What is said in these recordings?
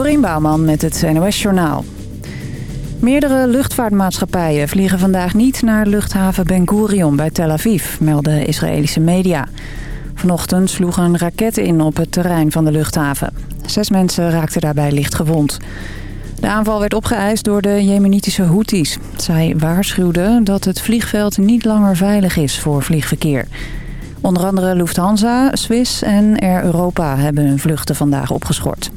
Dorien Bouwman met het NOS Journaal. Meerdere luchtvaartmaatschappijen vliegen vandaag niet naar luchthaven Ben Gurion bij Tel Aviv, melden Israëlische media. Vanochtend sloeg een raket in op het terrein van de luchthaven. Zes mensen raakten daarbij licht gewond. De aanval werd opgeëist door de jemenitische Houthis. Zij waarschuwden dat het vliegveld niet langer veilig is voor vliegverkeer. Onder andere Lufthansa, Swiss en Air Europa hebben hun vluchten vandaag opgeschort.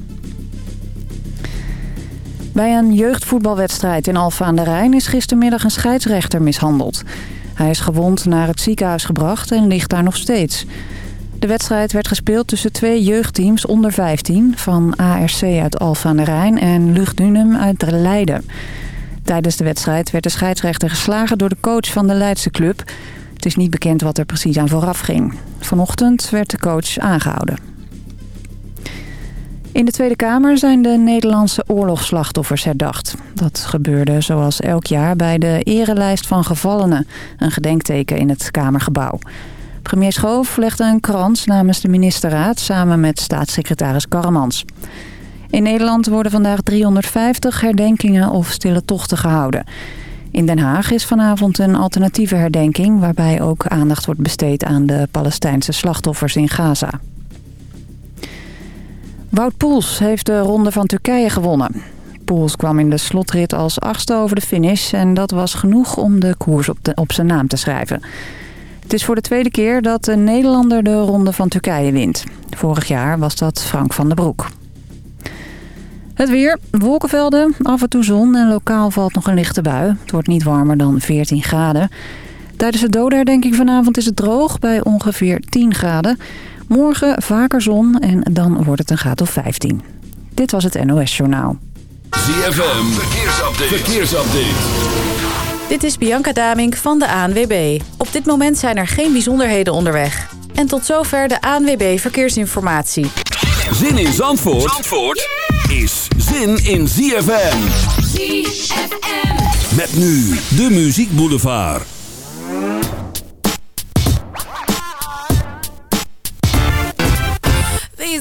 Bij een jeugdvoetbalwedstrijd in Alphen aan de Rijn is gistermiddag een scheidsrechter mishandeld. Hij is gewond naar het ziekenhuis gebracht en ligt daar nog steeds. De wedstrijd werd gespeeld tussen twee jeugdteams onder 15... van ARC uit Alphen aan de Rijn en Luchtdunum uit Leiden. Tijdens de wedstrijd werd de scheidsrechter geslagen door de coach van de Leidse club. Het is niet bekend wat er precies aan vooraf ging. Vanochtend werd de coach aangehouden. In de Tweede Kamer zijn de Nederlandse oorlogsslachtoffers herdacht. Dat gebeurde zoals elk jaar bij de erelijst van gevallenen, een gedenkteken in het Kamergebouw. Premier Schoof legde een krans namens de ministerraad samen met staatssecretaris Karremans. In Nederland worden vandaag 350 herdenkingen of stille tochten gehouden. In Den Haag is vanavond een alternatieve herdenking... waarbij ook aandacht wordt besteed aan de Palestijnse slachtoffers in Gaza. Wout Poels heeft de ronde van Turkije gewonnen. Poels kwam in de slotrit als achtste over de finish... en dat was genoeg om de koers op, op zijn naam te schrijven. Het is voor de tweede keer dat een Nederlander de ronde van Turkije wint. Vorig jaar was dat Frank van der Broek. Het weer, wolkenvelden, af en toe zon en lokaal valt nog een lichte bui. Het wordt niet warmer dan 14 graden. Tijdens de dodenherdenking vanavond is het droog bij ongeveer 10 graden. Morgen vaker zon en dan wordt het een graad of 15. Dit was het NOS Journaal. ZFM, verkeersupdate. verkeersupdate. Dit is Bianca Damink van de ANWB. Op dit moment zijn er geen bijzonderheden onderweg. En tot zover de ANWB Verkeersinformatie. Zin in Zandvoort, Zandvoort is zin in ZFM. ZFM. Met nu de Muziek Boulevard.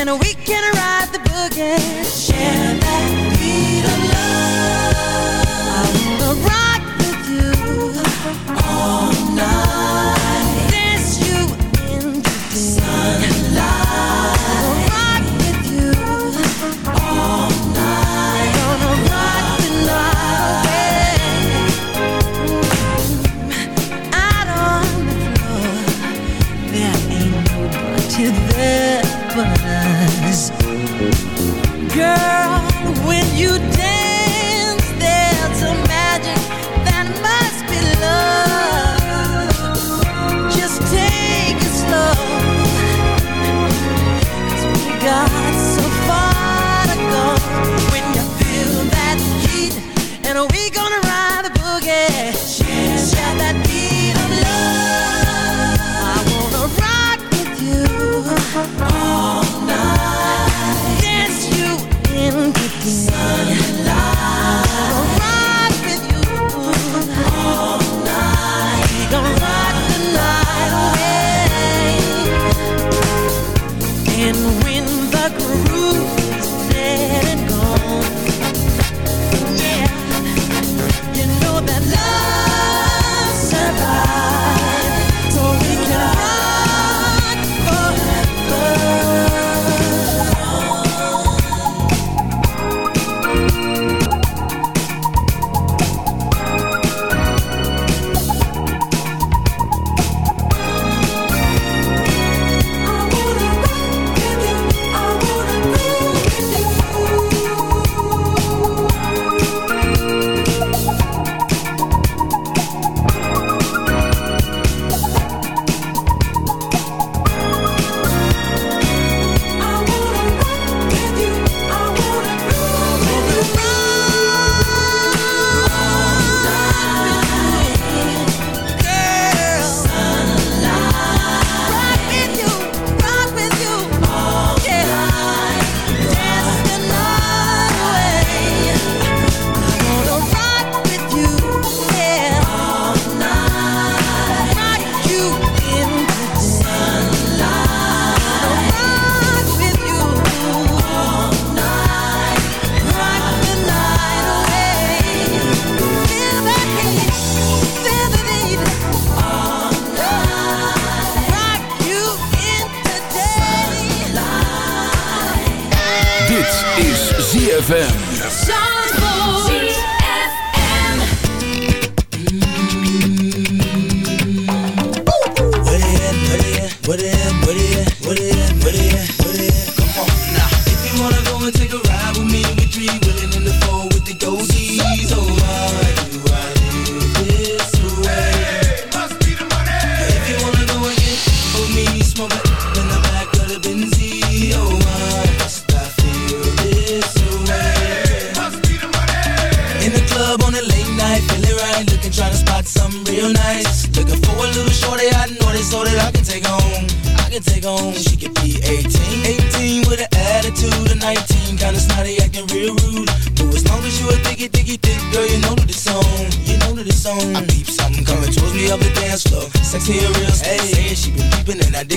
and we can ride the boogie.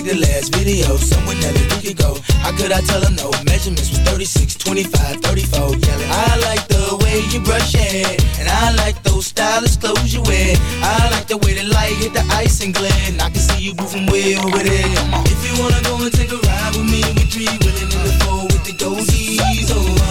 Dig the last video. Somewhere that we could go. How could I tell her no? Measurements was 36, 25, 34. Yelling, I like the way you brush your hair, and I like those stylish clothes you wear. I like the way the light hit the ice and and I can see you moving way over there. If you wanna go and take a ride with me, we three willing in the four with the goatees. Oh,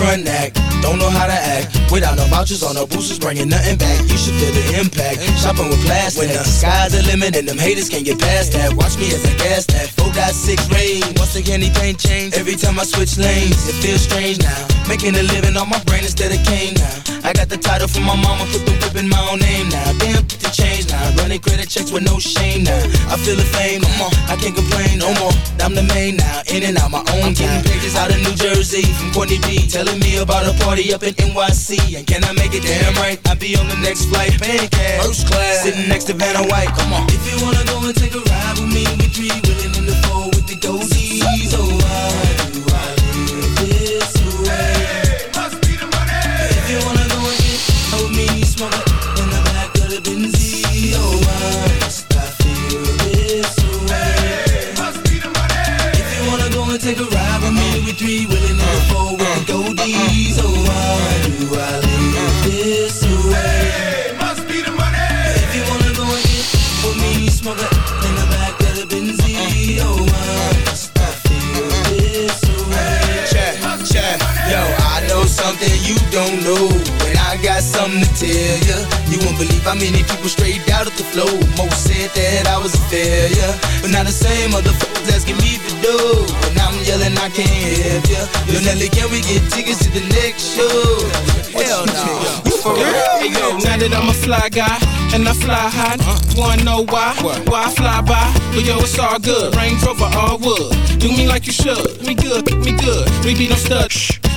Face about it front neck, don't know how to act. Without no vouchers or no boosters, bringing nothing back. You should feel the impact. Shopping with plastic. When the sky's the limit and them haters can't get past that. Watch me as I gas that. 4.6 rain. Once candy paint change, every time I switch lanes, it feels strange now. Making a living on my brain instead of cane now. I got the title from my mama, put the whip in my own name now. Damn, put the change now. Running credit checks with no shame now. I feel the fame, come on, I can't complain no more. I'm the main now, in and out my own I'm getting pages out of New Jersey from Courtney B. Telling me about a party up in NYC. And can I make it damn right? I'll be on the next flight, paying cash. First class, sitting next to Vanna White. Come on. If you wanna go and take a ride with me, we three willing in the four with the goatees. Oh, don't know. And I got something to tell ya. You won't believe how many people straight out of the flow. Most said that I was a failure. But now the same motherfuckers asking me for dough. And I'm yelling, I can't help ya. Yo, Nelly, can we get tickets to the next show? Hell no. You for real? Hey yo, now that I'm a fly guy and I fly high, wanna know why? Why I fly by? But yo, it's all good. Range Rover, all wood. Do me like you should. Me good, me good. We be no stud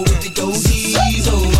with the OZs. Oh.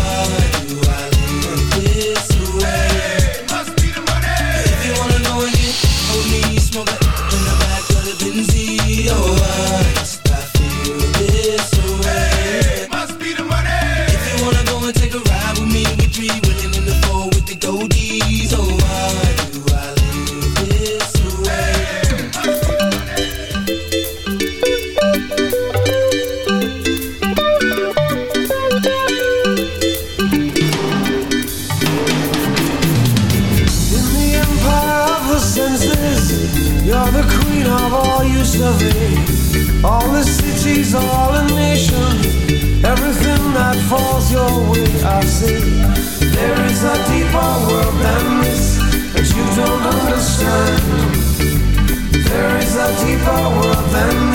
A deeper world than.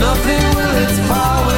Nothing will its power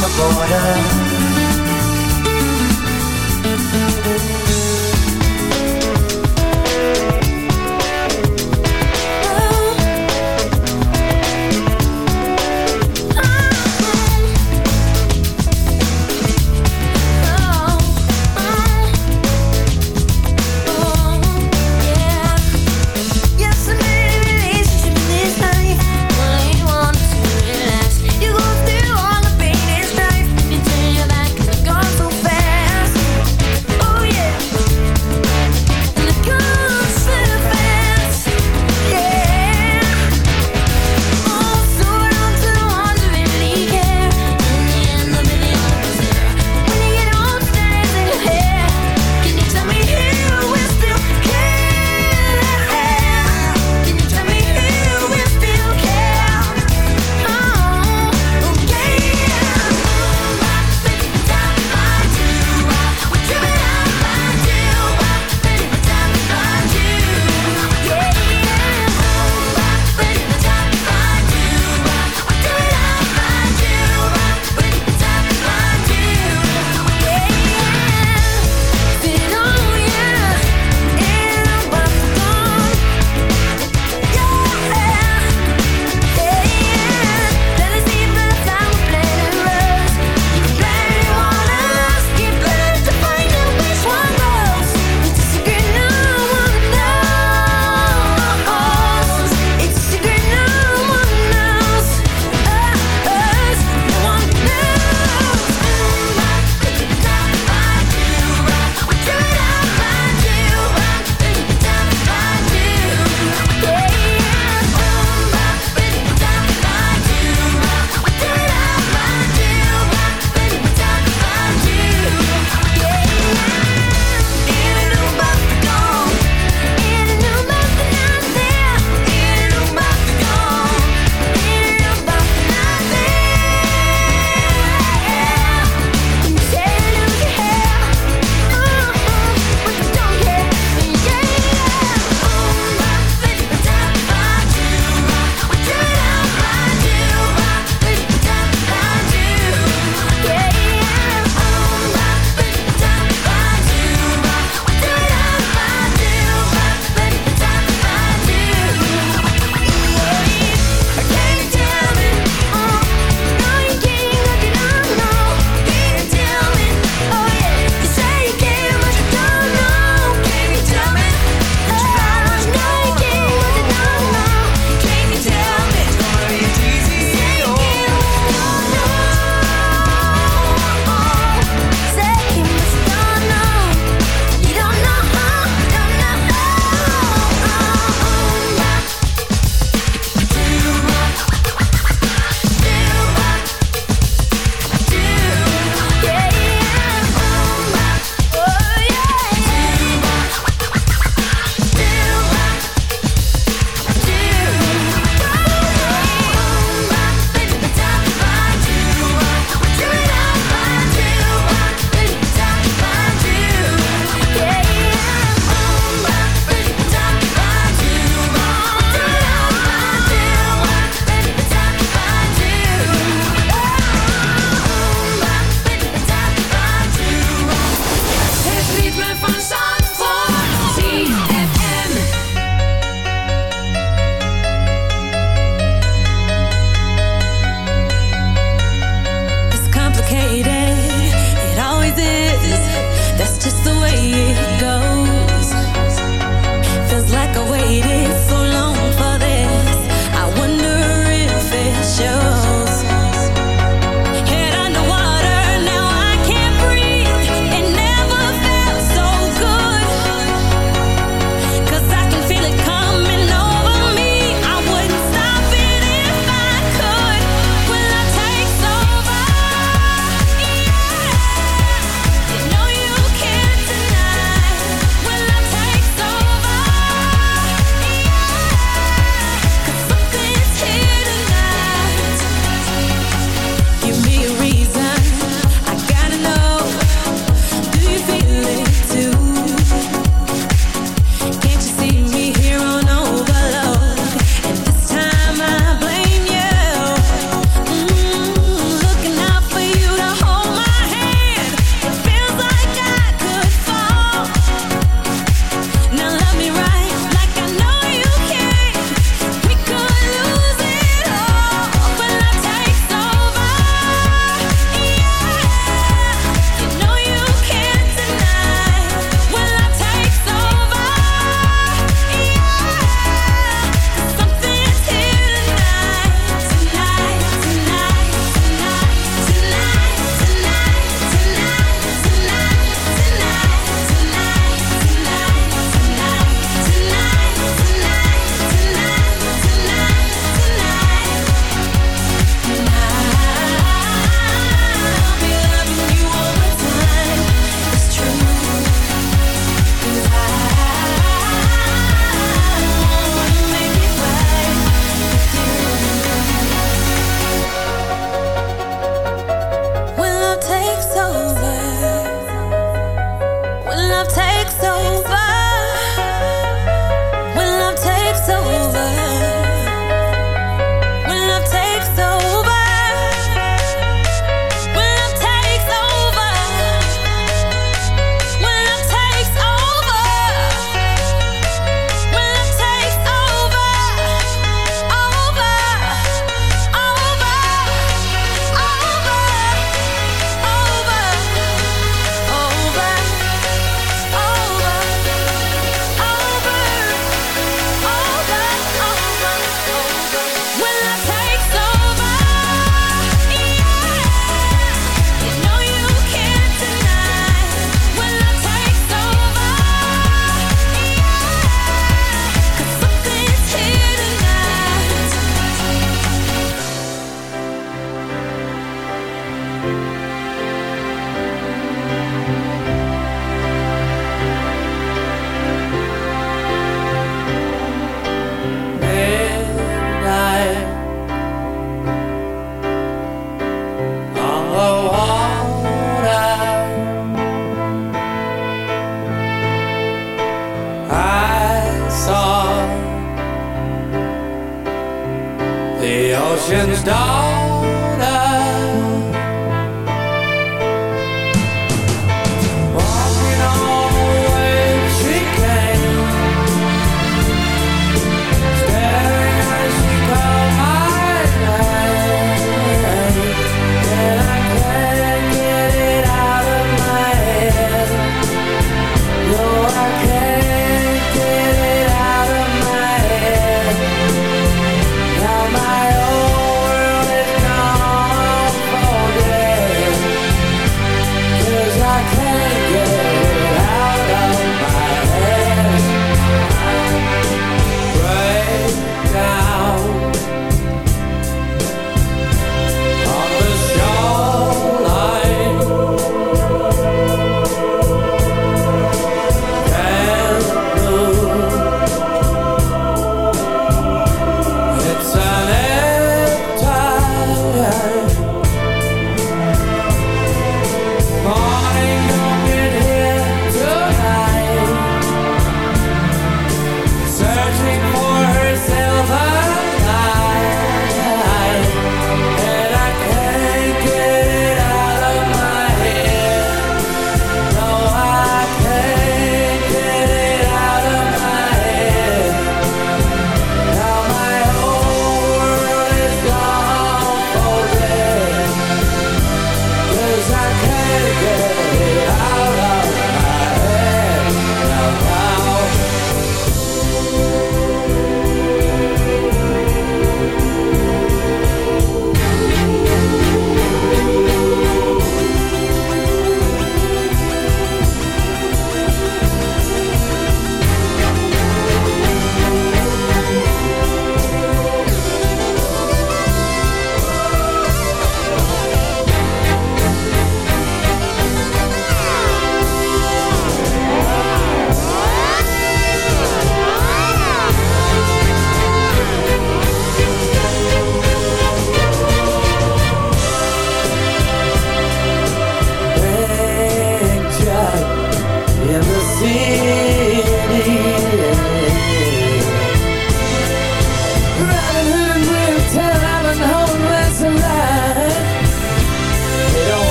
the border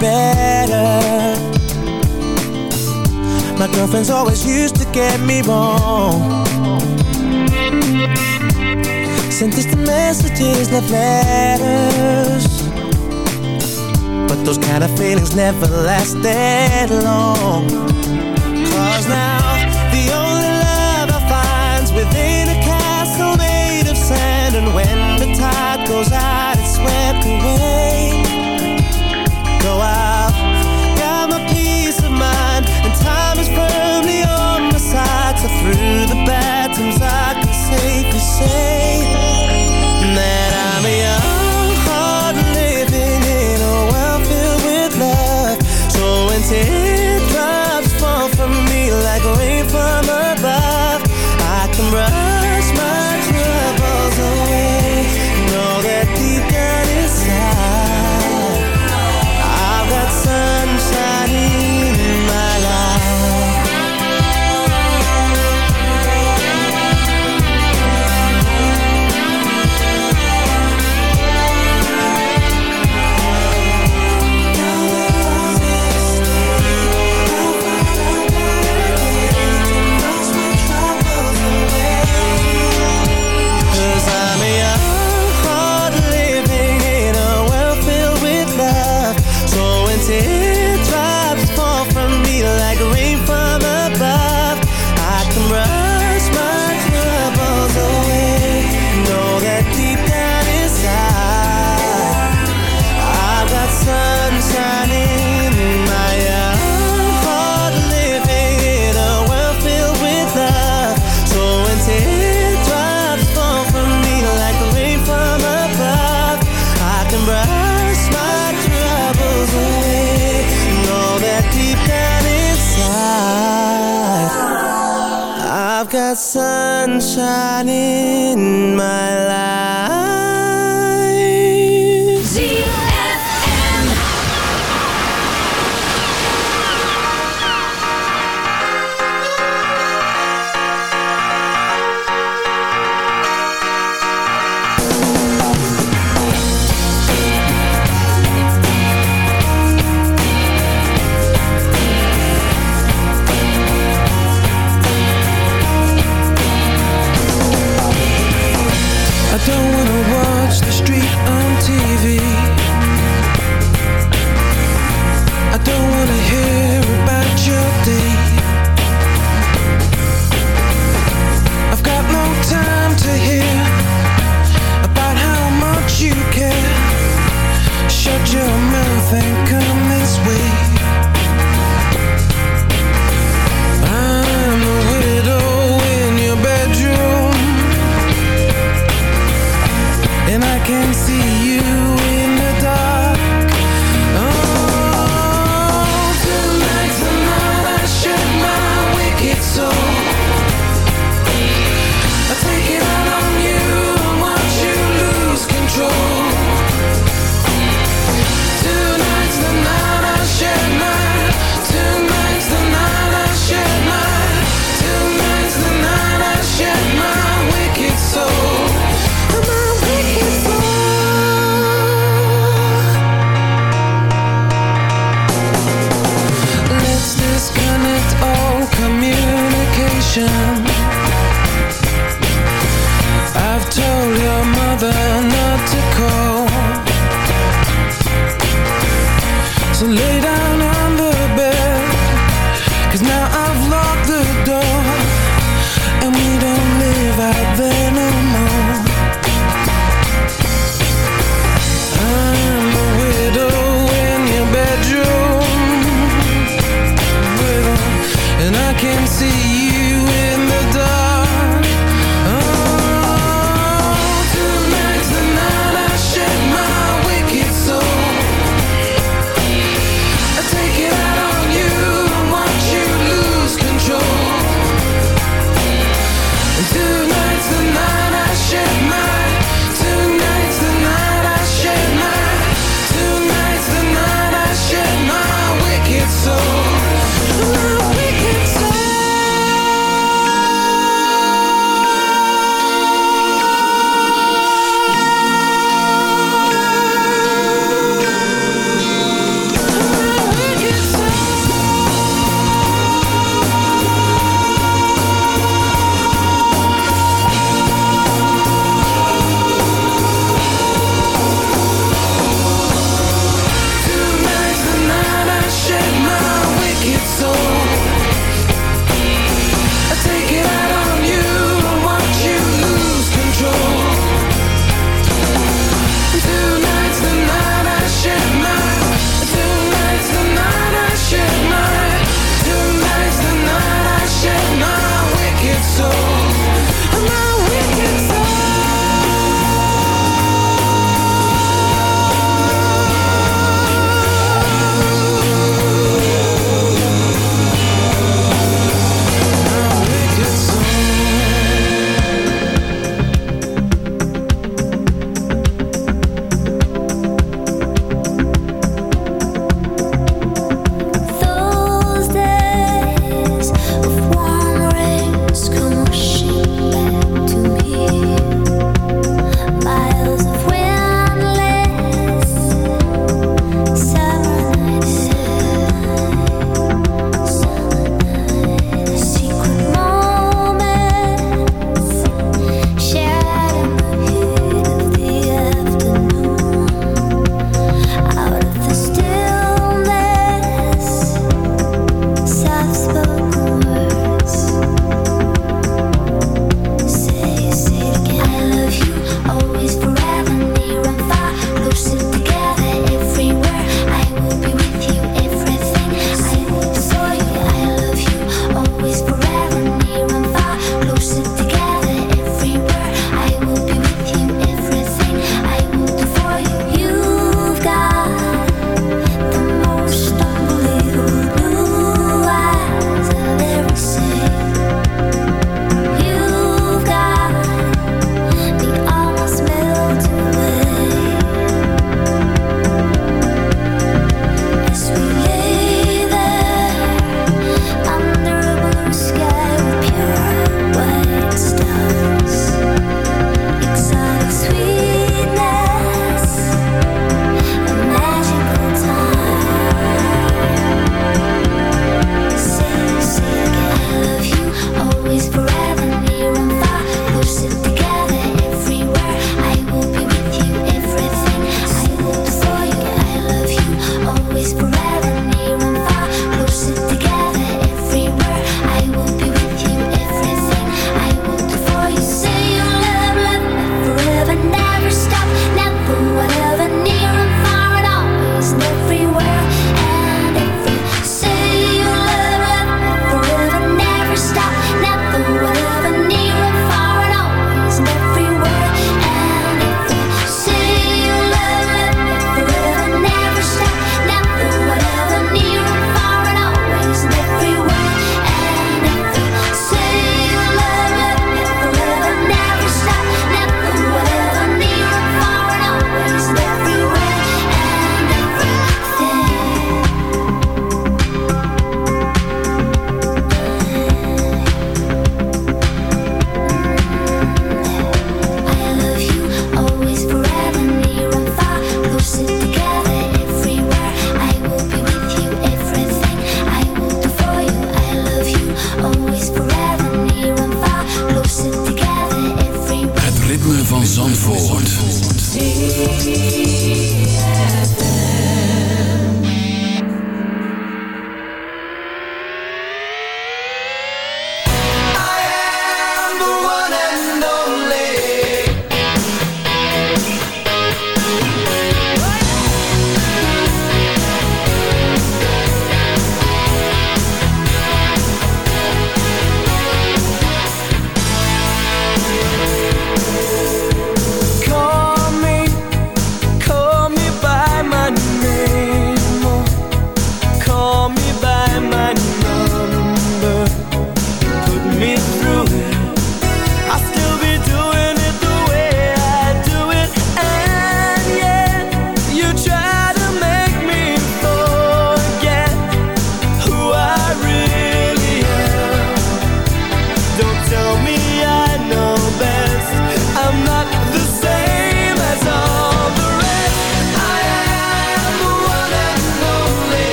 better. My girlfriend's always used to get me wrong. Sent us the messages, left letters. But those kind of feelings never last that long. sunshine